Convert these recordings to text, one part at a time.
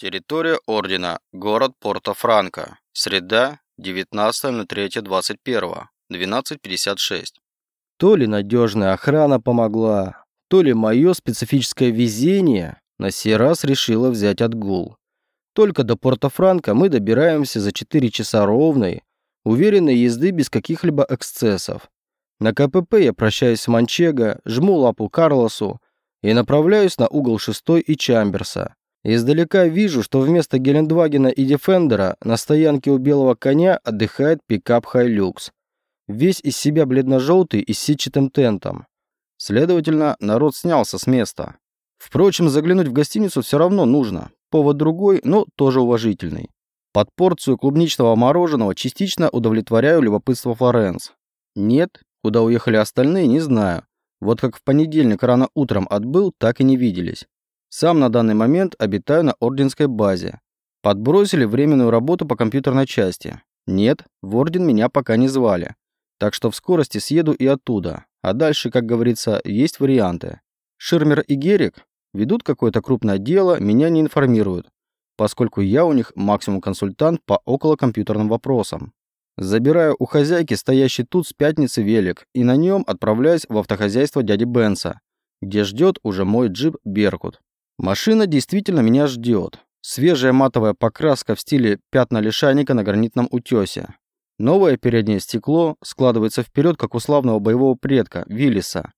Территория Ордена. Город Порто-Франко. Среда, 19.03.21. 12.56. То ли надежная охрана помогла, то ли мое специфическое везение на сей раз решило взять отгул. Только до Порто-Франко мы добираемся за 4 часа ровной, уверенной езды без каких-либо эксцессов. На КПП я прощаюсь с Манчего, жму лапу Карлосу и направляюсь на угол 6 и Чамберса. Издалека вижу, что вместо Гелендвагена и Дефендера на стоянке у Белого Коня отдыхает пикап Хайлюкс. Весь из себя бледно-желтый и с сетчатым тентом. Следовательно, народ снялся с места. Впрочем, заглянуть в гостиницу все равно нужно. Повод другой, но тоже уважительный. Под порцию клубничного мороженого частично удовлетворяю любопытство Флоренс. Нет, куда уехали остальные, не знаю. Вот как в понедельник рано утром отбыл, так и не виделись. Сам на данный момент обитаю на орденской базе. Подбросили временную работу по компьютерной части. Нет, в орден меня пока не звали. Так что в скорости съеду и оттуда. А дальше, как говорится, есть варианты. Ширмер и Герик ведут какое-то крупное дело, меня не информируют, поскольку я у них максимум-консультант по околокомпьютерным вопросам. Забираю у хозяйки стоящий тут с пятницы велик и на нем отправляюсь в автохозяйство дяди Бенса, где ждет уже мой джип «Беркут». Машина действительно меня ждет. Свежая матовая покраска в стиле пятна лишайника на гранитном утесе. Новое переднее стекло складывается вперед, как у славного боевого предка, Виллиса.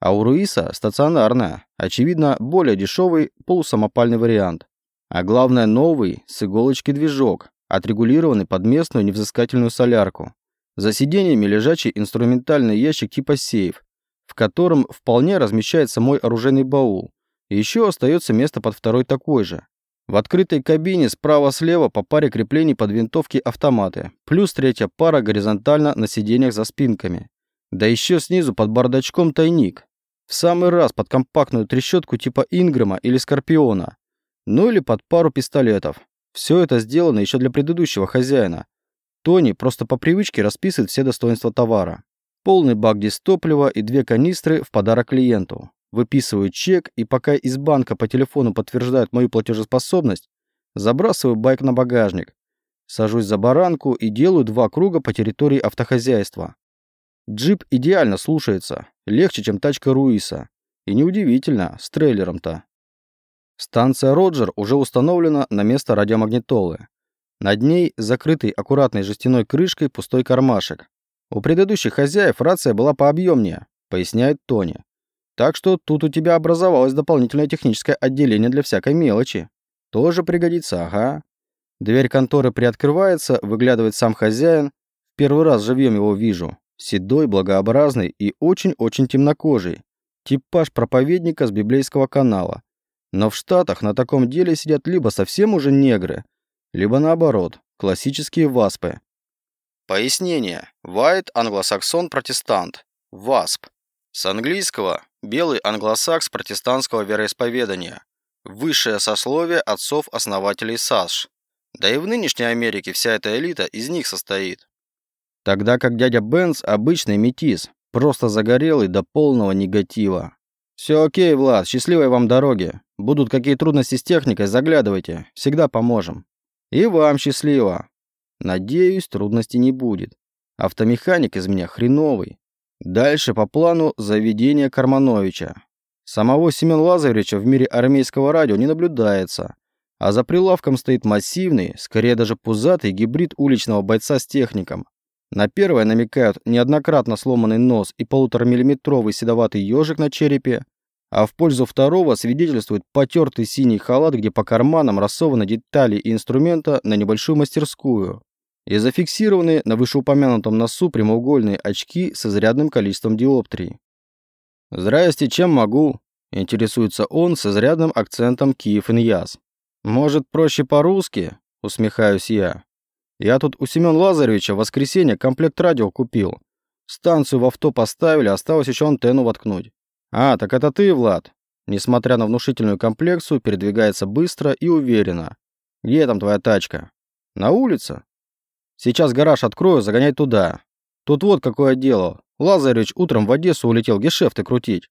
А у Руиса стационарное, очевидно, более дешевый полусамопальный вариант. А главное, новый, с иголочки движок, отрегулированный под местную невзыскательную солярку. За сиденьями лежачий инструментальный ящик типа сейф, в котором вполне размещается мой оружейный баул, еще остается место под второй такой же. В открытой кабине справа-слева по паре креплений под винтовки автоматы, плюс третья пара горизонтально на сиденьях за спинками. Да еще снизу под бардачком тайник. В самый раз под компактную трещотку типа Ингрэма или Скорпиона. Ну или под пару пистолетов. Все это сделано еще для предыдущего хозяина. Тони просто по привычке расписывает все достоинства товара. Полный бак дистоплива и две канистры в подарок клиенту выписываю чек и пока из банка по телефону подтверждают мою платежеспособность, забрасываю байк на багажник, сажусь за баранку и делаю два круга по территории автохозяйства. Джип идеально слушается, легче, чем тачка Руиса. И неудивительно, с трейлером-то. Станция Роджер уже установлена на место радиомагнитолы. Над ней закрытый аккуратной жестяной крышкой пустой кармашек. У предыдущих хозяев рация была пообъемнее, поясняет Тони. Так что тут у тебя образовалось дополнительное техническое отделение для всякой мелочи. Тоже пригодится, ага. Дверь конторы приоткрывается, выглядывает сам хозяин. Первый раз живьем его вижу. Седой, благообразный и очень-очень темнокожий. Типаж проповедника с библейского канала. Но в Штатах на таком деле сидят либо совсем уже негры, либо наоборот, классические васпы. Пояснение. White англосаксон протестант. ВАСП. С английского белый англосакс протестантского вероисповедания, высшее сословие отцов-основателей САСШ. Да и в нынешней Америке вся эта элита из них состоит. Тогда как дядя Бенц обычный метис, просто загорелый до полного негатива. Все окей, Влад, счастливой вам дороги. Будут какие трудности с техникой, заглядывайте, всегда поможем. И вам счастливо. Надеюсь, трудностей не будет. Автомеханик из меня хреновый. Дальше по плану заведение Кармановича. Самого Семен Лазаревича в мире армейского радио не наблюдается, а за прилавком стоит массивный, скорее даже пузатый гибрид уличного бойца с техником. На первое намекают неоднократно сломанный нос и полуторамиллиметровый седоватый ежик на черепе, а в пользу второго свидетельствует потертый синий халат, где по карманам рассованы детали и инструмента на небольшую мастерскую и зафиксированы на вышеупомянутом носу прямоугольные очки с изрядным количеством диоптрий. «Здрасте, чем могу?» – интересуется он с изрядным акцентом Киев-Иньяс. «Может, проще по-русски?» – усмехаюсь я. «Я тут у Семен Лазаревича в воскресенье комплект радио купил. Станцию в авто поставили, осталось еще антенну воткнуть». «А, так это ты, Влад?» Несмотря на внушительную комплекцию, передвигается быстро и уверенно. «Где там твоя тачка?» «На улице?» Сейчас гараж открою, загоняй туда. Тут вот какое дело. Лазаревич утром в Одессу улетел гешефты крутить.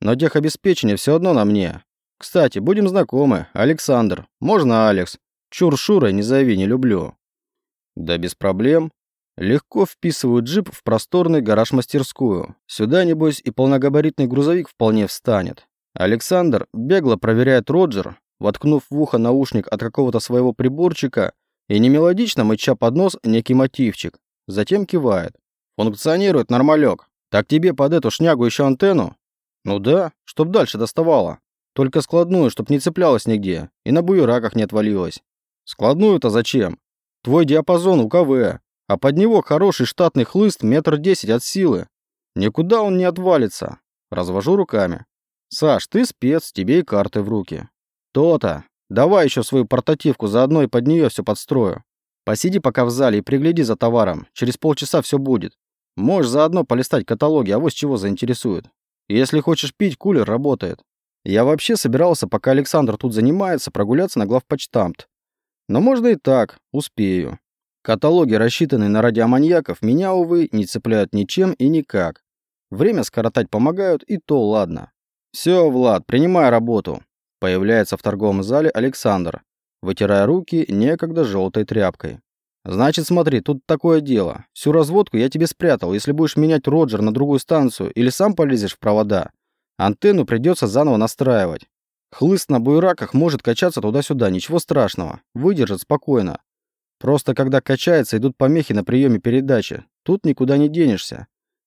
Но техобеспечение все одно на мне. Кстати, будем знакомы. Александр. Можно Алекс. Чур Шурой не зови, не люблю. Да без проблем. Легко вписываю джип в просторный гараж-мастерскую. Сюда, небось, и полногабаритный грузовик вполне встанет. Александр бегло проверяет Роджер, воткнув в ухо наушник от какого-то своего приборчика и немелодично мыча под нос некий мотивчик. Затем кивает. «Функционирует нормалек. Так тебе под эту шнягу еще антенну?» «Ну да, чтоб дальше доставала. Только складную, чтоб не цеплялась нигде и на буераках не отвалилась». «Складную-то зачем? Твой диапазон УКВ, а под него хороший штатный хлыст метр десять от силы. Никуда он не отвалится». Развожу руками. «Саш, ты спец, тебе и карты в руки». «То-то. Давай еще свою портативку, заодно и под нее все подстрою. Посиди пока в зале и пригляди за товаром. Через полчаса все будет. Можешь заодно полистать каталоги, а вот чего заинтересует. Если хочешь пить, кулер работает. Я вообще собирался, пока Александр тут занимается, прогуляться на главпочтамт. Но можно и так, успею. Каталоги, рассчитанные на радиоманьяков, меня, увы, не цепляют ничем и никак. Время скоротать помогают, и то ладно. Все, Влад, принимай работу. Появляется в торговом зале Александр, вытирая руки некогда желтой тряпкой. Значит, смотри, тут такое дело. Всю разводку я тебе спрятал. Если будешь менять Роджер на другую станцию или сам полезешь в провода, антенну придется заново настраивать. Хлыст на буераках может качаться туда-сюда, ничего страшного. Выдержит спокойно. Просто когда качается, идут помехи на приеме передачи. Тут никуда не денешься.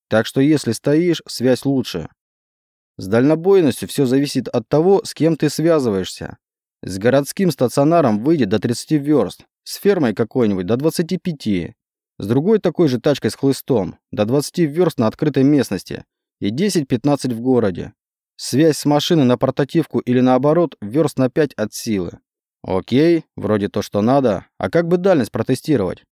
Так что если стоишь, связь лучше. С дальнобойностью все зависит от того, с кем ты связываешься. С городским стационаром выйдет до 30 верст, с фермой какой-нибудь до 25, с другой такой же тачкой с хлыстом до 20 верст на открытой местности и 10-15 в городе. Связь с машины на портативку или наоборот верст на 5 от силы. Окей, вроде то, что надо. А как бы дальность протестировать?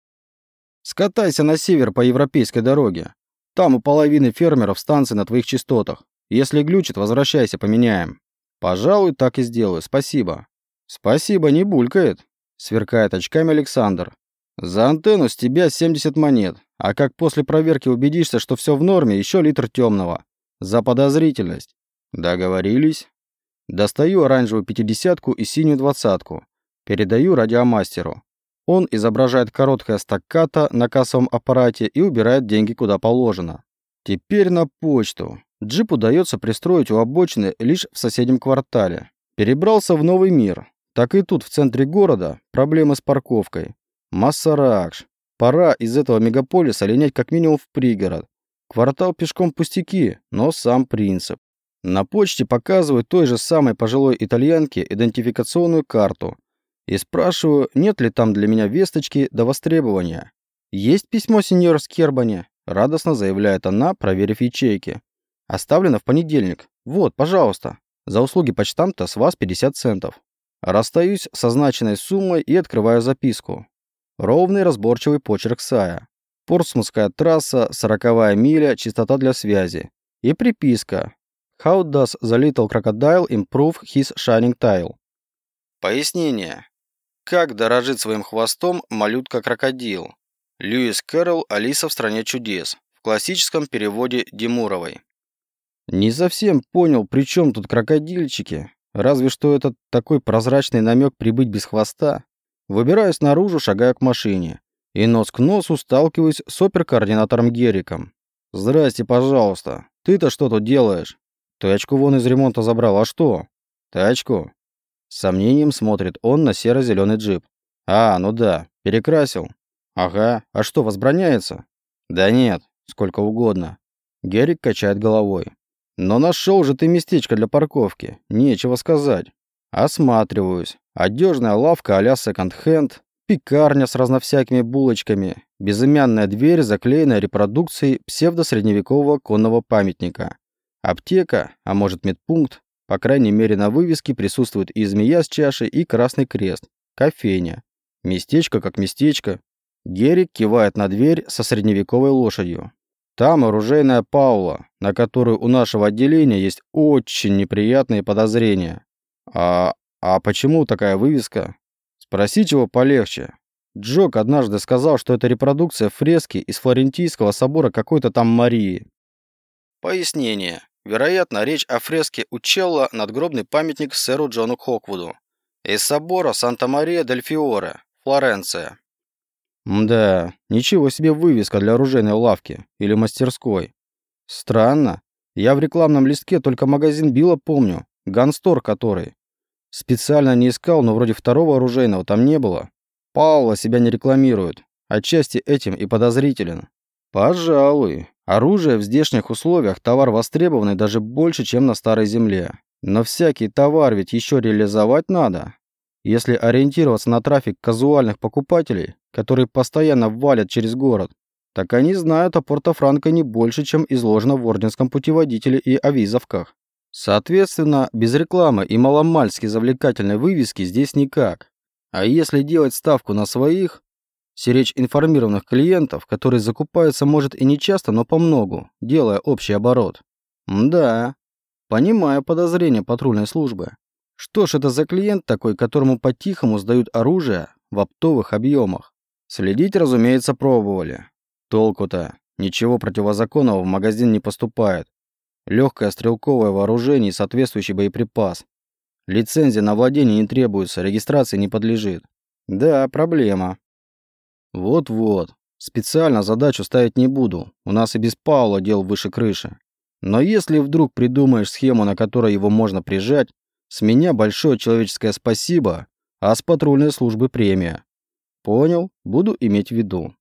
Скатайся на север по европейской дороге. Там у половины фермеров станции на твоих частотах. Если глючит, возвращайся, поменяем. Пожалуй, так и сделаю. Спасибо. Спасибо, не булькает. Сверкает очками Александр. За антенну с тебя 70 монет. А как после проверки убедишься, что все в норме, еще литр темного. За подозрительность. Договорились. Достаю оранжевую пятидесятку и синюю двадцатку. Передаю радиомастеру. Он изображает короткое стаккато на кассовом аппарате и убирает деньги куда положено. Теперь на почту. Джип удается пристроить у обочины лишь в соседнем квартале. Перебрался в новый мир. Так и тут, в центре города, проблемы с парковкой. Массаракш. Пора из этого мегаполиса линять как минимум в пригород. Квартал пешком пустяки, но сам принцип. На почте показывают той же самой пожилой итальянке идентификационную карту и спрашиваю, нет ли там для меня весточки до востребования. «Есть письмо, сеньор Скербани», — радостно заявляет она, проверив ячейки. «Оставлено в понедельник. Вот, пожалуйста. За услуги почтамта с вас 50 центов». Расстаюсь с означенной суммой и открываю записку. Ровный разборчивый почерк Сая. Портсмутская трасса, сороковая миля, частота для связи. И приписка. How does the little crocodile improve his shining tail? Пояснение. Как дорожит своим хвостом малютка-крокодил? Льюис Кэрролл «Алиса в стране чудес» в классическом переводе Демуровой. Не совсем понял, при чем тут крокодильчики, Разве что этот такой прозрачный намек прибыть без хвоста. Выбираюсь наружу, шагаю к машине. И нос к носу сталкиваюсь с оперкоординатором Гериком. «Здрасте, пожалуйста. Ты-то что тут делаешь?» «Тачку вон из ремонта забрал. А что?» «Тачку?» С сомнением смотрит он на серо-зеленый джип. «А, ну да. Перекрасил?» «Ага. А что, возбраняется?» «Да нет. Сколько угодно». Герик качает головой. Но нашел же ты местечко для парковки. Нечего сказать. Осматриваюсь. Одежная лавка а-ля секонд-хенд, пекарня с разновсякими булочками, безымянная дверь, заклеенная репродукцией псевдосредневекового конного памятника. Аптека, а может медпункт, по крайней мере на вывеске присутствует и змея с чашей, и красный крест. Кофейня. Местечко как местечко. Герик кивает на дверь со средневековой лошадью. Там оружейная Паула, на которую у нашего отделения есть очень неприятные подозрения. А, а почему такая вывеска? Спроси чего полегче. Джок однажды сказал, что это репродукция фрески из Флорентийского собора какой-то там Марии. Пояснение. Вероятно, речь о фреске Учелла надгробный памятник сэру Джону Хоквуду из собора Санта-Мария-дель-Фиоре, Флоренция. Да, ничего себе вывеска для оружейной лавки или мастерской. Странно. Я в рекламном листке только магазин Билла помню, ганстор который. Специально не искал, но вроде второго оружейного там не было. Паула себя не рекламирует. Отчасти этим и подозрителен. Пожалуй. Оружие в здешних условиях товар востребованный даже больше, чем на старой земле. Но всякий товар ведь еще реализовать надо. Если ориентироваться на трафик казуальных покупателей, которые постоянно валят через город, так они знают о Порто-Франко не больше, чем изложено в Орденском путеводителе и авизовках. Соответственно, без рекламы и маломальски завлекательной вывески здесь никак. А если делать ставку на своих, Сиречь информированных клиентов, которые закупаются, может, и не часто, но по многу, делая общий оборот. Да, понимаю подозрения патрульной службы. Что ж это за клиент такой, которому по-тихому сдают оружие в оптовых объемах? Следить, разумеется, пробовали. Толку-то. Ничего противозаконного в магазин не поступает. Легкое стрелковое вооружение и соответствующий боеприпас. Лицензия на владение не требуется, регистрации не подлежит. Да, проблема. Вот-вот. Специально задачу ставить не буду. У нас и без Паула дел выше крыши. Но если вдруг придумаешь схему, на которой его можно прижать, с меня большое человеческое спасибо, а с патрульной службы премия. Понял? Буду иметь в виду.